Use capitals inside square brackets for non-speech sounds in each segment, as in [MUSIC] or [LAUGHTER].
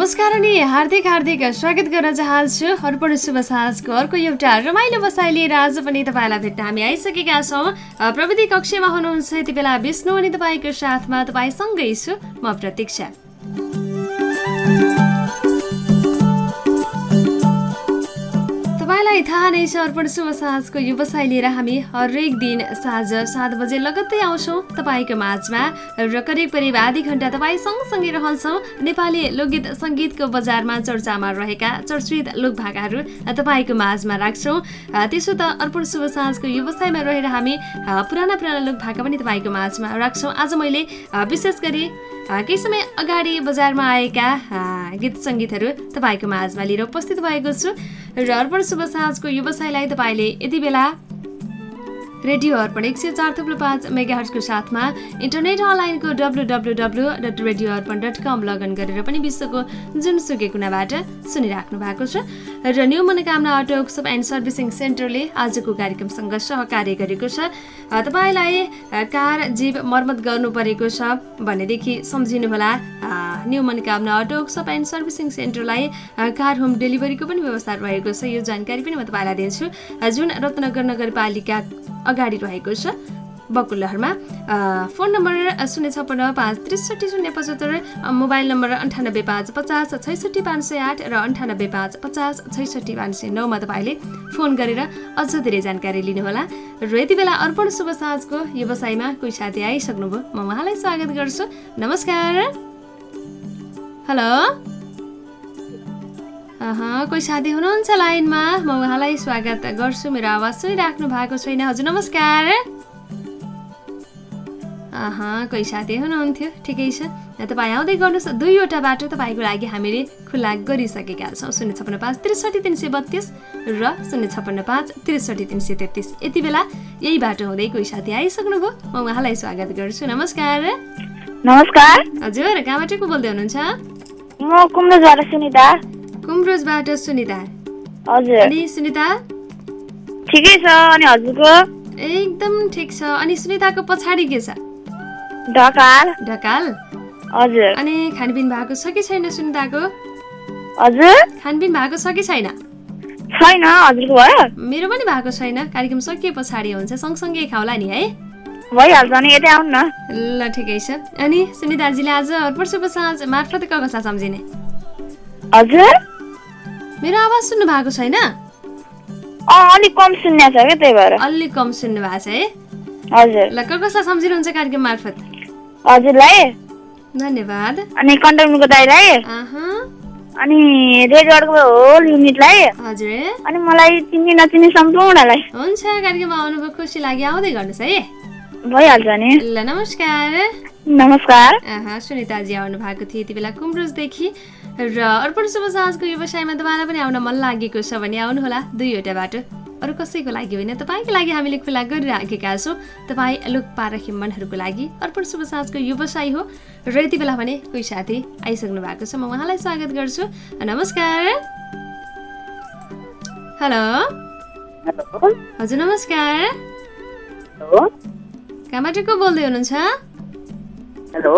नमस्कार अनि हार्दिक हार्दिक स्वागत गर्न चाहन्छु अर्पण शुभ साँझको अर्को एउटा रमाइलो बसाइ लिएर आज पनि तपाईँलाई भेट्न हामी आइसकेका छौँ। प्रविधि कक्षमा हुनुहुन्छ यति बेला विष्णु अनि तपाईँको साथमा तपाईँसँगै छु। म प्रतीक्षा। तपाईँलाई थाहा नै छ अर्पण शुभ साँझको व्यवसाय लिएर हामी हरेक दिन साँझ सात बजे लगत्तै आउँछौँ तपाईँको माझमा र करिब करिब आधी घन्टा तपाईँ सँगसँगै रहन्छौँ। नेपाली लोकगीत सङ्गीतको बजारमा चर्चामा रहेका चर्चित लोकभाकाहरू तपाईँको माझमा राख्छौँ। त्यसो त अर्पण शुभ साँझको व्यवसायमा रहेर हामी पुराना पुराना लोकभाका पनि तपाईँको माझमा राख्छौँ। आज मैले विशेष गरी केही समय अगाडि बजारमा आएका गीत सङ्गीतहरू तपाईँको माझमा लिएर उपस्थित भएको छु। र अर्पण शुभ साँझको व्यवसायलाई तपाईँले यति बेला रेडियो अर्पण एक सय चार थुप्रो पाँच मेगाहर्सको साथमा इन्टरनेट अनलाइनको W W W dot radio Arpan dot com login गरेर पनि विश्वको जुनसुकै कुनाबाट सुनिराख्नु भएको छ। र new Manokamana auto workshop and servicing सेन्टरले आजको कार्यक्रमसँग सहकार्य गरेको छ। तपाईँलाई कार जीव मर्मत गर्नु परेको छ भनेदेखि सम्झिनुहोला। New Manokamana auto workshop and servicing सेन्टरलाई car home डेलिभरीको पनि व्यवस्था रहेको छ। यो जानकारी पनि म तपाईँलाई दिन्छु। जुन रत्नगर नगरपालिका अगाडि रहेको छ। बकुलहरमा फोन नम्बर शून्य छप्पन्न पाँच त्रिसठी शून्य पचहत्तर मोबाइल नम्बर अन्ठानब्बे पाँच पचास छैसठी पाँच सय आठ र अन्ठानब्बे पाँच पचास छैसठी पाँच सय नौमा तपाईँले फोन गरेर अझ धेरै जानकारी लिनुहोला। र यति बेला अर्पण शुभ साँझको व्यवसायमा कोही साथी आइसक्नुभयो म उहाँलाई स्वागत गर्छु। नमस्कार। हेलो। कोही साथी हुनुहुन्छ लाइनमा? म उहाँलाई स्वागत गर्छु। मेरो आवाज सुनिराख्नु भएको छैन। हजुर नमस्कार। कोही साथी हुनुहुन्थ्यो? ठिकै छ। तपाईँ आउँदै गर्नुहोस् दुईवटा बाटो तपाईँको लागि हामीले खुल्ला गरिसकेका छौँ। शून्य छप्पन्न पाँच त्रिसठी तिन सय बत्तिस र शून्य छप्पन्न पाँच त्रिसठी तिन सय तेत्तिस। यति बेला यही बाटो हुँदै कोही साथी आइसक्नुभयो म उहाँलाई स्वागत गर्छु। नमस्कार। नमस्कार। हजुर कहाँबाट को बोल्दै हुनुहुन्छ? म सुनिता। कुम्रोजबाट सुनिता। हजुर। अनि सुनिता? ठिकै छ अनि हजुरको? एकदम ठिक छ। अनि सुनिताको पछाडि के छ? ढकाल। ढकाल? हजुर। अनि खानपिन भएको छ कि छैन सुनिताको? हजुर। खानपिन भएको छ कि छैन? छैन हजुरको भयो। मेरो पनि भएको छैन। कार्यक्रम सकिए पछाडि हुन्छ। सँगसँगै खाउला नि है? भइहाल्छ नि यतै आउनु न। ल ठिकै छ। अनि सुनिताजीले आज पर्सुको साँझ। मार्फत कसलाई सम्झिने? हजुर। मेरो आवाज सुन्नु भएको छैन? अलिक कम सुन्ने छ क्या त्यही भएर। अलिक कम सुन्नु भएको छ है। हजुर। ल क कसलाई सम्झिनुहुन्छ कार्यक्रम मार्फत? हजुरलाई धन्यवाद। अनि दाईलाई अनि रेडियोको होल युनिटलाई हजुर। अनि मलाई चिन्ने नचिन्ने सम्पूर्णलाई हुन्छ कार्यक्रममा आउनुभयो खुसी लाग्यो आउँदै गर्नुहोस् है। भइहाल्छ नि। ल नमस्कार। नमस्कार। आहा, सुनिताजी आउनु भएको थियो यति बेला कुम्रोजदेखि। र अर्पण शुभ साँझको व्यवसायमा तपाईँलाई पनि आउन मन लागेको छ भने आउनुहोला दुईवटा बाटो। अरू कसैको लागि होइन तपाईँको लागि हामीले खुला गरिराखेका छौँ। तपाईँ लोक पारखी मनहरूको लागि अर्पण शुभ साँझको व्यवसाय हो। र यति बेला भने कोही साथी आइसक्नु भएको छ म उहाँलाई स्वागत गर्छु। नमस्कार। हेलो। हजुर नमस्कार। कहाँबाट को बोल्दै हुनुहुन्छ? हेलो।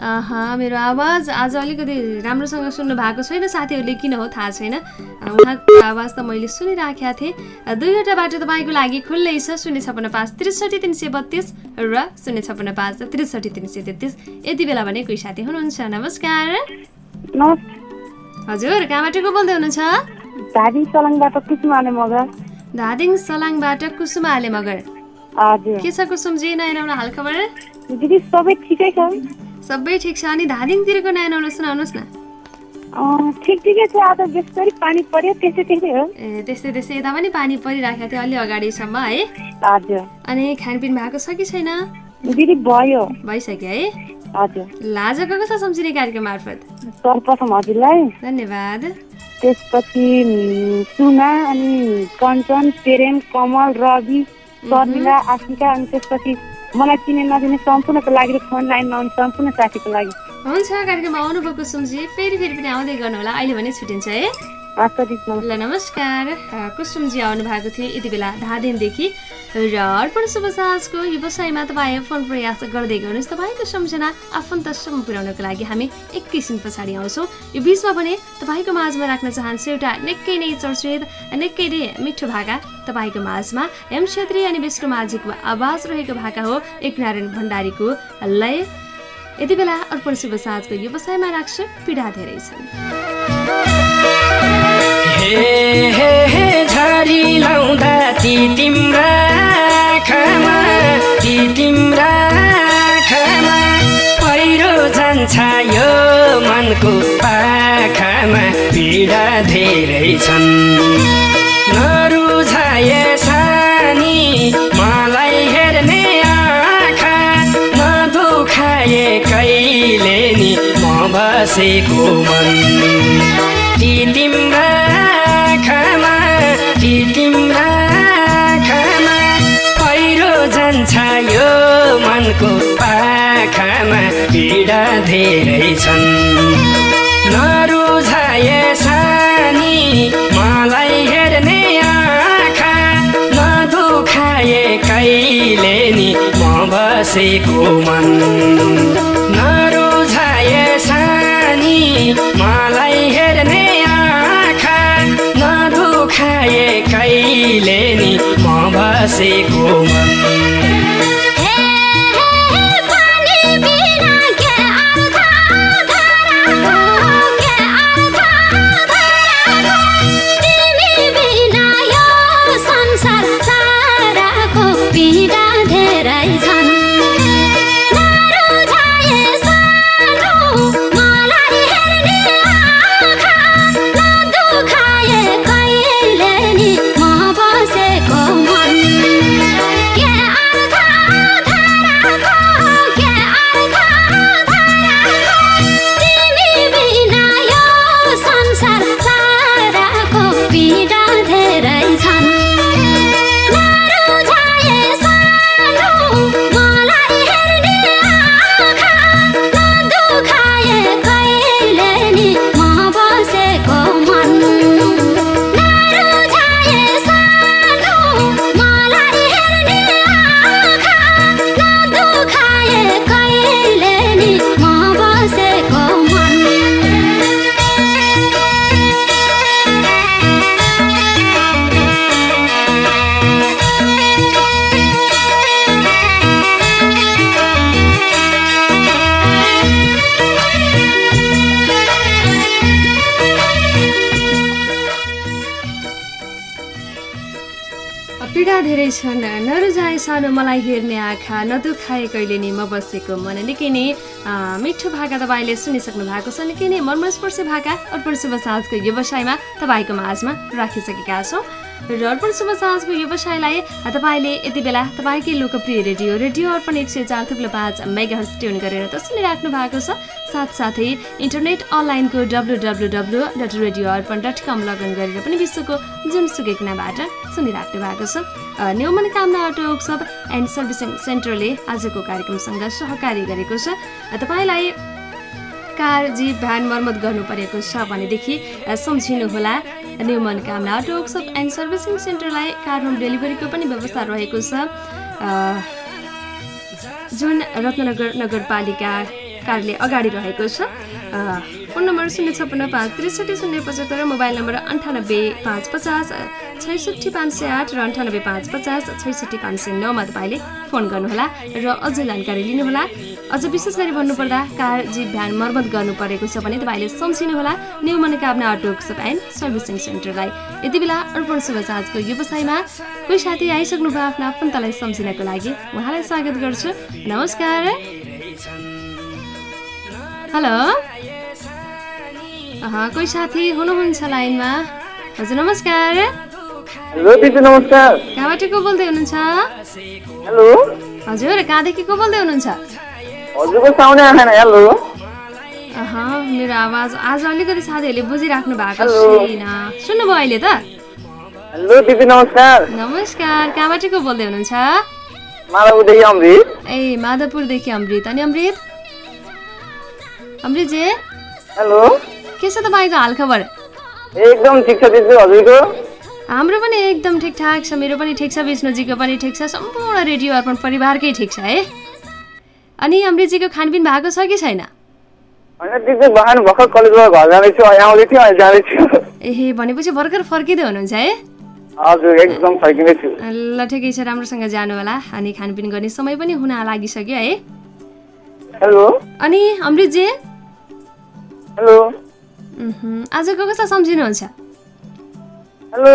मेरो आवाज आज अलिकति राम्रोसँग सुन्नु भएको छैन साथीहरूले किन हो थाहा छैन। उहाँको आवाज त मैले सुनिराखेका थिएँ। दुईवटा बाटो तपाईँको लागि खुल्लै छ शून्य छपन्न पाँच त्रिसठी तिन सय बत्तिस र शून्य छपन्न पाँच त्रिसठी तिन सय तेत्तिस। यति बेला भने कोही साथी हुनुहुन्छ? नमस्कार। हजुर कहाँबाट को बोल्दै हुनुहुन्छ? धादी सलङबाट कुसुमाले मगर। धादिङ सलाङबाट कुसुमा आले मगर। हजुर। के छ कुसुमजी नयाँ नौलो हालखबर? दिदी सबै ठिकै छ। सबै ठिक छ अनि धादिङतिरको नयाँ नौलो सुनाउनुहोस् न। अँ, ठिक ठिकै छ। आज बेसरी पानी पर्यो त्यसै त्यसै हो। ए त्यस्तै त्यस्तै। यता पनि पानी परिराखेको थियो अलि अगाडिसम्म है। हजुर। अनि खानपिन भएको छ कि छैन? दिदी भयो। भइसक्यो है। हजुर। ल आजको कसो सम्झिने कार्यक्रम मार्फत? सर्वप्रथम हजुरलाई। धन्यवाद। त्यसपछि सुना अनि कञ्चन प्रेम कमल रवि शर्मिला आशिका अनि त्यसपछि मलाई चिने नचिने सम्पूर्णको लागि फोन लाइनमा आउने सम्पूर्ण साथीको लागि। हुन्छ कार्यक्रममा आउनुभयो कुसुमजी फेरि फेरि पनि आउँदै गर्नु होला अहिले भने छुट्टिन्छ है। ल नमस्कार। कुसुमजी आउनु भएको थियो यति बेला धादिनदेखि र अर्पण साँझको व्यवसायमा तपाईँ फोन प्रयास गर्दै गर्नुहोस्। तपाईँको सम्झना आफन्तसम्म पुर्याउनको लागि हामी एकैछिन पछाडि आउँछौँ। यो बिचमा भने तपाईँको माझमा राख्न चाहन्छु एउटा निकै नै चर्चित निकै नै मिठो भाका तपाईँको माझमा। एम छेत्री अनि विष्णु माझीको आवाज रहेको भाका हो एकनारायण भण्डारीको लय। यति बेला अर्पण साँझको व्यवसायमा राख्छु। पीडा धेरै छन्। हे झरी लाउँदा ती तिम्रा आँखामा ती तिम्रा आँखामा पहिरो जान्छ यो मनको पाखामा पीडा धेरै छन्। नरुझाए सानी मलाई हेर्ने आँखा नदुखाए कहिले नि म बसेको मन। ती तिम्रा मनको पाखामा पीडा धेरै छन्। नरुझाए सानी मलाई हेर्ने आँखा नदुखाए कहिले नि म बसेको मन। नरुझाए सानी मलाई हेर्ने आँखा नदुखाए कहिले नि म बसेको मन। मलाई हेर्ने आँखा नदुखाए कहिले नि म बसेको मन। निकै नै मिठो भाका तपाईँले सुनिसक्नु भएको छ। निकै नै मर्मस्पर्शी भाका। अर्पण शुभ साँझको व्यवसायमा तपाईँको माझमा राखिसकेका छौँ। र अर्पण शुभ साँझको व्यवसायलाई तपाईँले यति बेला तपाईँकै लोकप्रिय रेडियो रेडियो अर्पण एक सय चार थुप्रो पाँच मेगा ट्युन गरेर त सुनिराख्नु भएको छ। साथसाथै इन्टरनेट अनलाइनको W W W dot radio Arpan dot com login गरेर पनि विश्वको जुनसुकै कुनाबाट सुनिराख्नु भएको छ। A, new Manokamana auto workshop and servicing सेन्टरले आजको कार्यक्रमसँग सहकारी गरेको छ। तपाईँलाई कार जीप भ्यान मर्मत गर्नु परेको छ भनेदेखि सम्झिनुहोला। New Manokamana auto workshop and servicing सेन्टरलाई car home डेलिभरीको पनि व्यवस्था रहेको छ। जुन रत्नगर नगरपालिका कार्यालय अगाडि रहेको छ। फोन नम्बर शून्य छप्पन्न पाँच त्रिसठी शून्य पचहत्तर मोबाइल नम्बर अन्ठानब्बे पाँच पचास छैसठी पाँच सय आठ र अन्ठानब्बे पाँच पचास छैसठी पाँच सय नौमा तपाईँले फोन गर्नुहोला र अझ जानकारी लिनुहोला। अझ विशेष गरी भन्नुपर्दा कार जीप भ्यान मर्मत गर्नु परेको छ भने तपाईँले सम्झिनुहोला। New Manokamana auto and servicing सेन्टरलाई। यति बेला अर्पण शुभ साँझको व्यवसायमा कोही साथी आइसक्नु भयो आफ्नो आफन्तलाई सम्झिनको लागि उहाँलाई स्वागत गर्छु। नमस्कार। हेलो कोही साथी हुनुहुन्छ लाइनमा हजुर नमस्कार नमस्कार कहाँबाट को बोल्दै हुनुहुन्छ हेलो हजुर कहाँदेखि को बोल्दै हुनुहुन्छ मेरो आवाज आज अलिकति साथीहरूले बुझिराख्नु भएको। छैन सुन्नुभयो अहिले त हेलो दिदी नमस्कार नमस्कार कहाँबाट को बोल्दै हुनुहुन्छ ए माधवपुरदेखि अमृत अनि अमृत अमृतजी? हेलो? के छ तपाईँको हालखबर? एकदम ठिक छ दिदी हजुरको? हाम्रो पनि एकदम ठिकठाक छ मेरो पनि ठिक छ विष्णुजीको पनि ठिक छ सम्पूर्ण रेडियो अर्पण परिवारकै ठिक छ है? अनि अमृतजीको खानपिन भएको छ कि छैन? एहे भनेपछि भर्खर फर्किँदै हुनुहुन्छ है? एकदम ल ठिकै छ राम्रोसँग जानु होला अनि खानपिन गर्ने समय पनि हुन लागिसक्यो है? हेलो? अनि अमृतजी? हेलो। उहुँ, आजको कसलाई सम्झिनुहुन्छ? हेलो।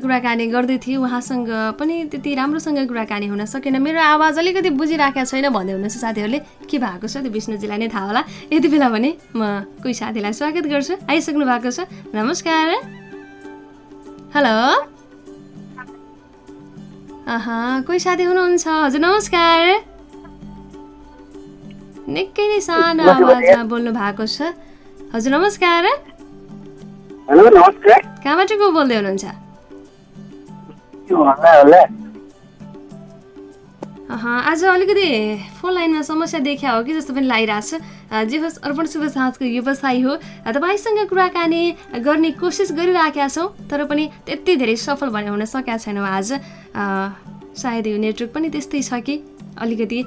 कुराकानी गर्दै थिएँ। उहाँसँग पनि त्यति राम्रोसँग कुराकानी हुन सकेन। मेरो आवाज अलिकति बुझिराखेको छैन भन्दै हुनुहुन्छ साथीहरूले। के भएको छ त्यो विष्णुजीलाई नै थाहा होला। यति बेला भने म कोही साथीलाई स्वागत गर्छु। आइसक्नु भएको छ। नमस्कार। हेलो। कोही साथी हुनुहुन्छ? हजुर नमस्कार। निकै नै सानो आवाजमा बोल्नु भएको छ। हजुर नमस्कार। हेलो नमस्कार। कहाँबाट को बोल्दै हुनुहुन्छ? आज अलिकति फोन लाइनमा समस्या देखिया हो कि जस्तो पनि लागिरहेको छ। जे होस् अर्पण शुभ साँझको व्यवसाय हो। तपाईँसँग कुराकानी गर्ने कोसिस गरिराखेका छौँ तर पनि त्यति धेरै सफल भने हुन सकेका छैनौँ आज। सायद यो नेटवर्क पनि त्यस्तै छ कि? अलिकति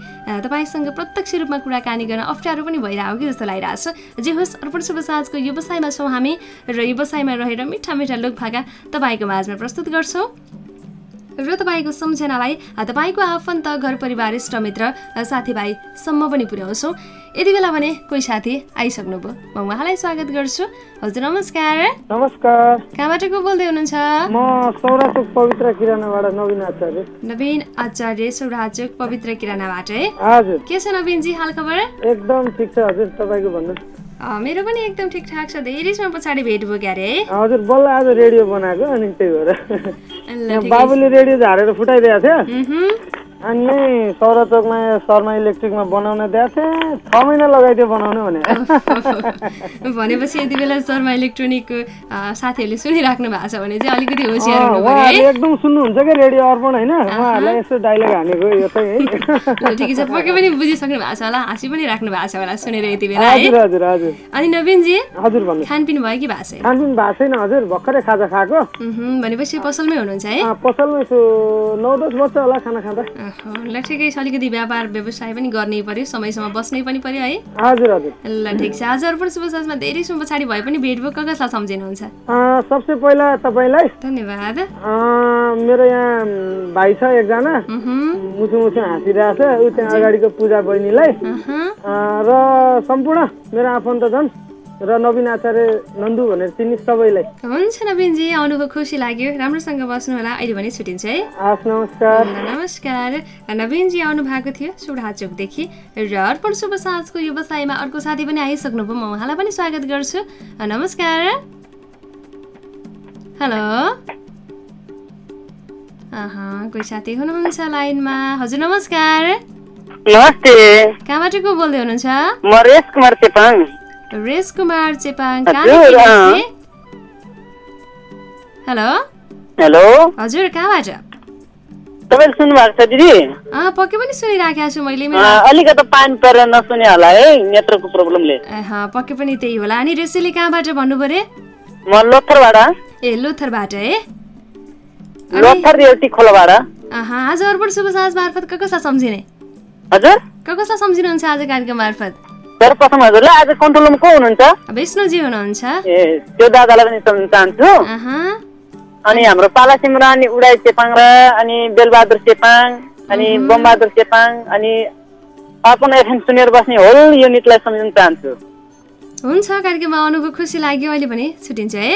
तपाईँसँग प्रत्यक्ष रूपमा कुराकानी गर्न अप्ठ्यारो पनि भइरहेको कि जस्तो लागिरहेको छ। जे होस् अर्पण शुभ साँझको व्यवसायमा छौँ हामी र व्यवसायमा रहेर मिठा मिठा लोकभाका तपाईँको माझमा प्रस्तुत गर्छौँ। र तपाईँको सम्झनालाई तपाईँको आफन्त घर परिवार इष्टमित्र साथीभाइसम्म पनि पुर्याउँछौँ। यति बेला भने कोही साथी आइसक्नुभयो। म उहाँलाई स्वागत गर्छु। हजुर नमस्कार। नमस्कार। कहाँबाट को बोल्दै हुनुहुन्छ? म सौराचोक पवित्र किरानाबाट नवीन आचार्य। नवीन आचार्य सौराचोक पवित्र किरानाबाट है? हजुर। के छ नवीनजी हाल खबर? एकदम ठिक छ हजुर। तपाईँको भन्नु मेरो पनि एकदम ठिकठाक छ। धेरै समय पछाडि भेट भयो क्यारे है? हजुर बल्ल आज रेडियो बनाएको अनि त्यही भएर। बाबुले रेडियो झारेर फुटाइदिएको थियो। अनि सौराचोकमा शर्मा इलेक्ट्रिकमा बनाउन दिएको थिएँ। छ महिना लगाइदियो बनाउनु भने। [LAUGHS] भनेपछि यति बेला शर्मा इलेक्ट्रोनिकको अ, साथीहरूले सुनिराख्नु भएको छ भने चाहिँ अलिकति होसियार एकदम सुन्नुहुन्छ क्या रेडियो अर्पण होइन? उहाँहरूलाई यसो डाइलग हानेको यो चाहिँ है ठिकै छ। पक्कै पनि बुझिसक्नु भएको छ होला। हाँसी पनि राख्नु भएको छ होला सुनेर यति बेला है। हजुर हजुर हजुर। अनि नवीनजी हजुर भन्नु खानपिन भयो कि भएको छैन खानपिन भएको छैन हजुर। भर्खरै खाजा खाएको। भनेपछि पसलमै हुनुहुन्छ है। पसलमा यसो नौ दस वर्ष होला खाना खाँदा। ल ठिकै छ अलिकति व्यापार व्यवसाय पनि गर्नै पर्यो समयसम्म बस्नै पनि पर्यो है। हजुर हजुर। ल ठिक छ। आज अर्पण शुभ साँझमा धेरै समय पछाडि भए पनि भेट भयो क कसलाई सम्झिनुहुन्छ? सबसे पहिला तपाईँलाई धन्यवाद। मेरो यहाँ भाइ छ एकजना। मुसु मुसु हाँसिरहेको छ। ऊ त्यहाँ अगाडिको पूजा बहिनीलाई र सम्पूर्ण मेरो आफन्तजन र नवीन आचार्य नन्दु भनेर चिन्ने सबैलाई। हुन्छ नवीनजी आउनुभयो खुसी लाग्यो। राम्रोसँग बस्नु होला अहिले भने छुट्टिन्छ है। हस् नमस्कार। नमस्कार। नवीनजी आउनु भएको थियो सुडाचोकदेखि र अर्पण शुभ साँझको व्यवसायमा अर्को साथी पनि आइसक्नुभयो म उहाँलाई पनि स्वागत गर्छु। नमस्कार। हेलो। कोही साथी हुनुहुन्छ लाइनमा? हजुर नमस्कार। नमस्ते। कहाँबाट को बोल्दै हुनुहुन्छ? म Resh Kumar Chepang race Kumar Chepang? Hello? Hello? हजुर कहाँबाट? तपाईँले सुन्नु भएको छ दिदी? पक्कै पनि सुनिराखेको छु मैले अलिकति पानी परेर नसुने होला है नेत्रको प्रब्लमले। पक्कै पनि त्यही होला। अनि रेसेले कहाँबाट भन्नु पऱ्यो? म लोथरबाट। ए लोथरबाट है? लोथर रेवती खोलाबाट आज अर्पण शुभ साँझ मार्फत कसलाई सम्झिने? हजुर? कसलाई सम्झिनुहुन्छ आज कार्यक्रम मार्फत? सर्वप्रथम हजुरलाई आज कन्ट्रोल रुममा को हुनुहुन्छ? विष्णुजी हुनुहुन्छ। ए त्यो दादालाई पनि सम्झिन चाहन्छु। अनि हाम्रो पाला सिमरानी उडाई चेपाङ र अनि बेलबहादुर चेपाङ अनि बमबहादुर चेपाङ अनि अर्पण एफएम सुनेर बस्ने होल युनिटलाई सम्झिन चाहन्छु। हुन्छ कार्यक्रममा आउनुभयो खुसी लाग्यो अहिले पनि छुट्टिन्छ है।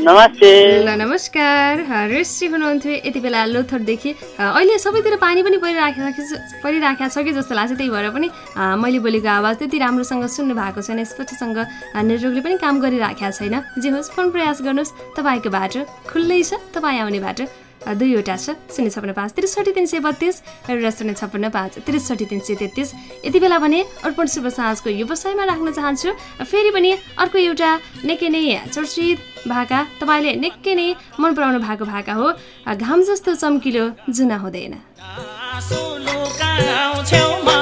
नमस्ते। ल नमस्कार। हरेशजी हुनुहुन्थ्यो। यति बेला लोथरदेखि अहिले सबैतिर पानी पनि परिराखेको परिराखेको छ कि जस्तो लाग्छ त्यही भएर पनि मैले बोलेको आवाज त्यति राम्रोसँग सुन्नु भएको छैन। स्पष्टसँग नेटवर्कले पनि काम गरिराखेको छैन। जे होस् फोन प्रयास गर्नुहोस्। तपाईँको बाटो खुल्लै छ। तपाईँ आउने बाटो दुईवटा छ। शून्य छप्पन्न पाँच त्रिसठी तिन सय बत्तिस र शून्य छप्पन्न पाँच त्रिसठी तिन सय तेत्तिस। यति बेला भने अर्पण शुभ साँझको व्यवसायमा राख्न चाहन्छु। फेरि पनि अर्को एउटा निकै नै चर्चित भाका तपाईँले निकै नै मन पराउनु भएको भाका हो। घाम जस्तो चम्किलो जुना हुँदैन। छेउमा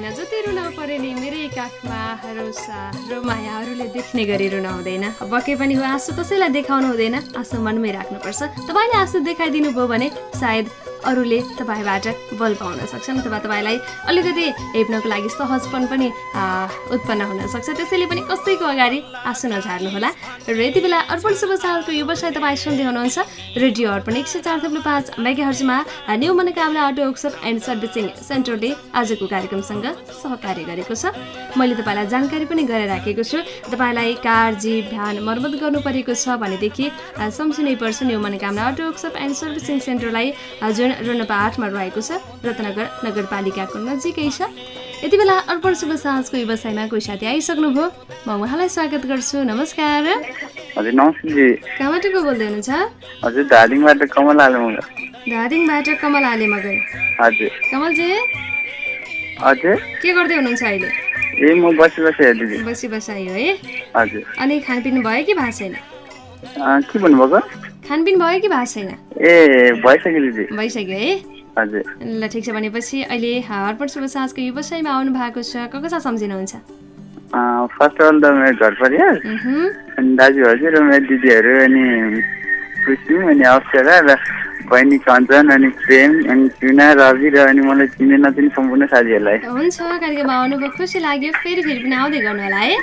हुँदैन जति रुन परे नि मेरै काखमा रोसा र मायाहरूले देख्ने गरी रुन हुँदैन। पक्कै पनि हो आँसु कसैलाई देखाउनु हुँदैन आँसु मनमै राख्नुपर्छ। तपाईँले आँसु देखाइदिनु भयो भने सायद अरूले तपाईँबाट बल पाउन सक्छन् अथवा तपाईँलाई अलिकति हेप्नको लागि सहजपन पनि उत्पन्न हुन सक्छ। त्यसैले पनि कसैको अगाडि आँसु नझार्नुहोला र यति बेला अर्पण शुभ सालको व्यवसाय तपाईँ सुन्दै हुनुहुन्छ रेडियो अर्पण एक सय चार थप्लु पाँच मेगाहर्जमा। New Manokamana auto workshop and servicing सेन्टरले आजको कार्यक्रमसँग सहकार्य गरेको छ। मैले तपाईँलाई जानकारी पनि गराइराखेको छु। तपाईँलाई कार जीप भ्यान मर्मत गर्नु परेको छ भनेदेखि सम्झिनै पर्छ new Manokamana auto workshop and servicing सेन्टरलाई। आ, जुन रोनपा आठमा रहेको छ रत्नगर नगरपालिकाको नजिकै छ। यति बेला अर्पण शुभ साँझको व्यवसायमा कोही साथी आइसक्नुभयो। म उहाँलाई स्वागत गर्छु। नमस्कार। हजुर कहाँबाट को बोल्दै हुनुहुन्छ? हजुर धादिङबाट कमल आलु मगर। धादिङबाट कमल आले मगर। हजुर। कमलजी? हजुर। के गर्दै हुनुहुन्छ अहिले? ए म बसी बसी हेर्दै दिदी। बसी बसायो है। हजुर। अनि खानपिन भयो कि भएको छैन के भन्नुभएको? खानपिन भयो कि भएको छैन? ए भइसक्यो भइसक्यो है? हजुर। ल ठिक छ भनेपछि अहिले अर्पण शुभ साँझको व्यवसायमा आउनु भएको छ। को कसलाई सम्झिनुहुन्छ? फर्स्ट अफ अल त मेरो घर परिवार अनि दाजु हजुर र मेरो दिदीहरू अनि कुसुम अनि अप्सरा र बहिनी कञ्चन अनि प्रेम अनि चुना रवि र अनि मलाई चिने नचिने सम्पूर्ण साथीहरूलाई। हुन्छ कार्यक्रममा आउनुभयो। खुसी लाग्यो। फेरि फेरि पनि आउँदै गर्नु होला है।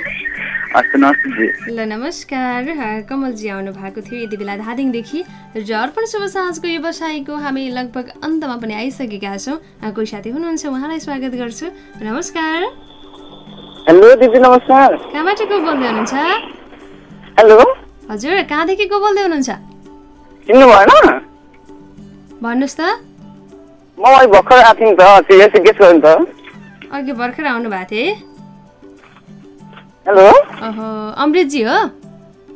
ल नमस्कार। कमलजी आउनु भएको थियो यति बेला धादिङदेखि। र अर्पण शुभ साँझको व्यवसायको हामी लगभग अन्तमा पनि आइसकेका छौँ। कोही साथी हुनुहुन्छ? उहाँलाई स्वागत गर्छु। नमस्कार। हेलो दिदी नमस्कार। कहाँबाट को बोल्दै हुनुहुन्छ? हेलो। हजुर कहाँदेखि को बोल्दै हुनुहुन्छ? भन्नुहोस् त। म भर्खर आएको थिएँ नि त। गेस गर्नु त। अघि भर्खर आउनु भएको है हेलो? अमृतजी हो?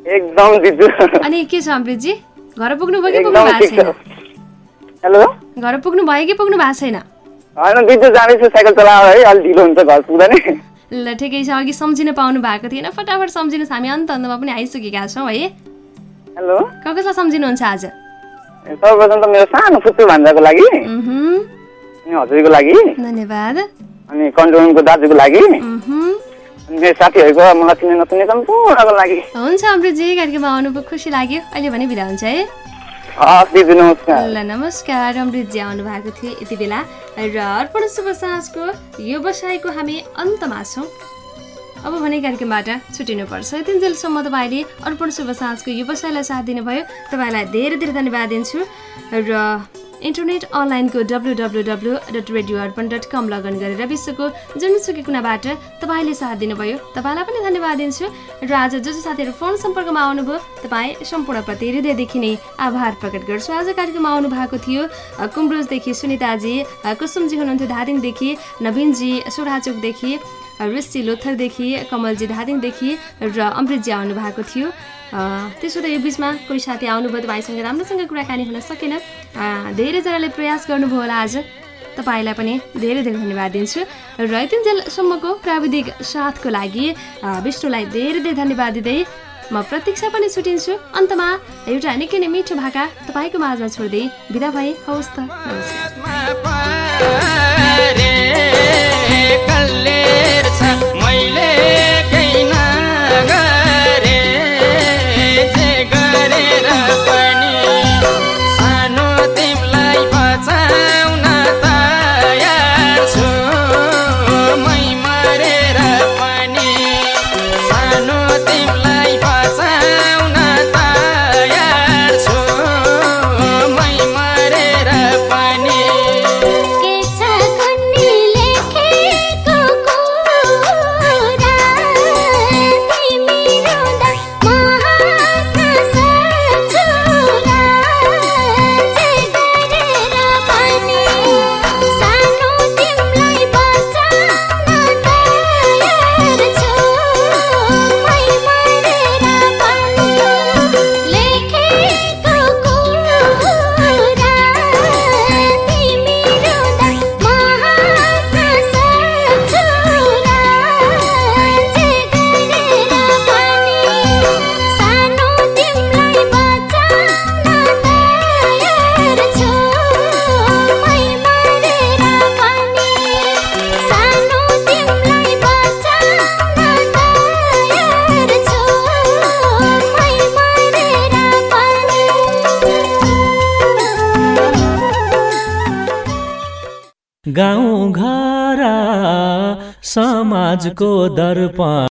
एकदम दिजु अनि के छ अमृतजी? घर पुग्नु भयो कि पुग्नु भएको ठिक छ छैन? हेलो? घर पुग्नु भयो कि पुग्नु भएको छैन? होइन दिजु जाँदैछु साइकल चलाएर है अलिक ढिलो हुन्छ घर पुग्दा नि। ल ठिकै छ अघि सम्झिन पाउनु भएको थिएन फटाफट सम्झिनुहोस् हामी अन्त अन्तमा पनि आइसकेका छौँ है। हेलो? कसलाई सम्झिनुहुन्छ आज? सर्वप्रथम त मेरो सानो फुत्तु भान्जाको लागि। अनि हजुरको लागि। धन्यवाद। अनि कन्ट्रोलको दाजुको लागि। मेरो साथीहरूको मलाई चिने नचिने सम्पूर्णको लागि। हुन्छ अमृतजी कार्यक्रममा आउनुभयो खुसी लाग्यो। अहिले भने बिदा हुन्छ है? ल नमस्कार अमृतजी आउनु भएको थियो यति बेला। र अर्पण शुभ साँझको व्यवसायको हामी अन्तमा छौँ। अब भने कार्यक्रमबाट छुट्टिनुपर्छ यतिन्जेलसम्म तपाईँले अर्पण शुभ साँझको व्यवसायलाई साथ दिनुभयो। तपाईँलाई धेरै धेरै धन्यवाद दिन्छु। र इन्टरनेट अनलाइनको W W W dot radio Arpan dot com login गरेर विश्वको जुनसुकै कुनाबाट तपाईँले साथ दिनुभयो। तपाईँलाई पनि धन्यवाद दिन्छु र आज जो जो साथीहरू फोन सम्पर्कमा आउनुभयो तपाईँ सम्पूर्णप्रति हृदयदेखि नै आभार प्रकट गर्छु। आज कार्यक्रममा आउनु भएको थियो कुम्रोजदेखि सुनिताजी कुसुमजी हुनुहुन्थ्यो धादिङदेखि नवीनजी सोराचोकदेखि ऋषि लोथरदेखि कमलजी धादिङदेखि र अमृतजी आउनु भएको थियो त्यसो त यो बिचमा कोही साथी आउनुभयो तपाईँसँग राम्रोसँग कुराकानी हुन सकेन। धेरैजनाले प्रयास गर्नुभयो होला आज। तपाईँलाई पनि धेरै धेरै धन्यवाद दिन्छु। र यतिन्जेलसम्मको प्राविधिक साथको लागि विष्णुलाई धेरै धेरै धन्यवाद दिँदै म प्रतीक्षा पनि छुटिन्छु। अन्तमा एउटा निकै नै मिठो भाका तपाईँको माझमा छोड्दै बिदा भए। हवस् त। कल्लेर छ। पनि गाउँ घर समाजको दर्पण